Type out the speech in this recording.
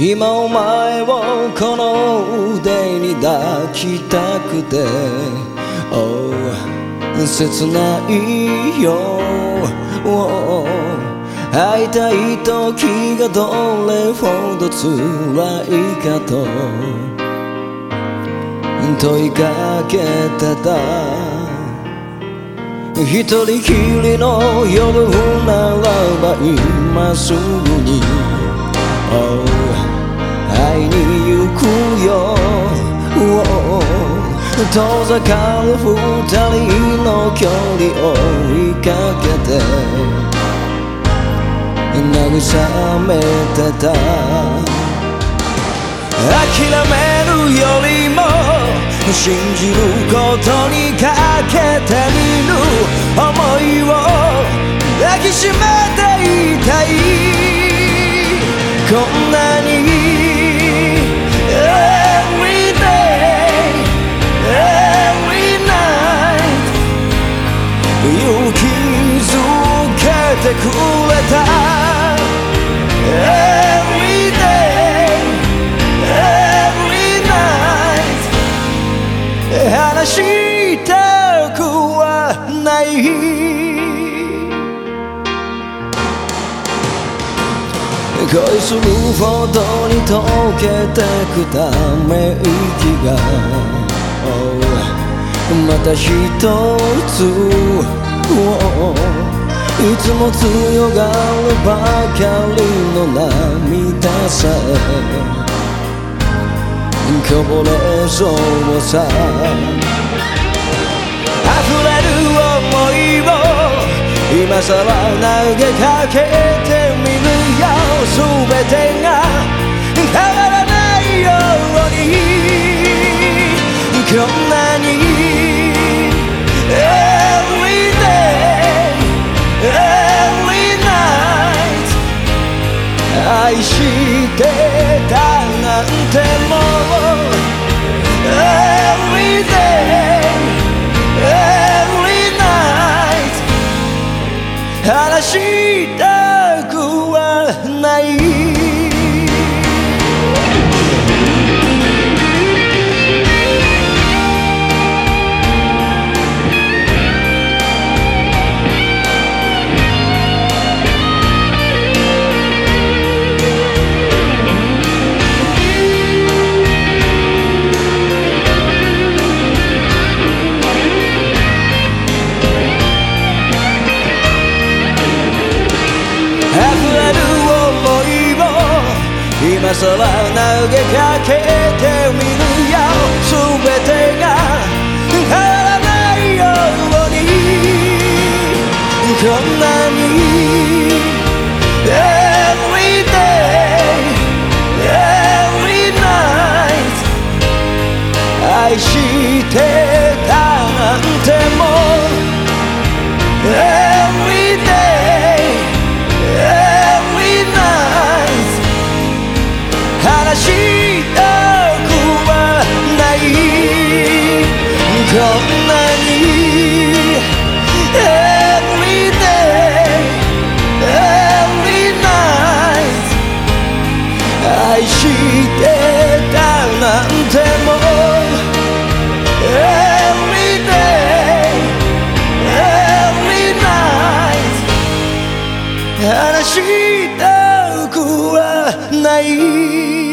今お前をこの腕に抱きたくて、oh、切ないよ、oh、会いたい時がどれほど辛いかと。問いかけてた。一人きりの夜ならば今すぐに、いに行くよ、遠ざかる二人の距離を追いかけて。慰めてた。諦めるよりも信じることにかけてみる。思いを抱きしめていたい。こんなにてくれた。Every day Every night 話したくはない。恋するほどに溶けてくため息が、oh、また一つ、いつも強がるばかりの涙さ。えこぼれそうさ。溢れる想いを今さら投げかけてみるよ。全てが変わらないように。こんなに。愛してたなんてもう Every day Every night 話した今さら投げかけてみるよ。全てが変わらないように。こんなに Every day Every night 愛してたなんても。う話したくはない。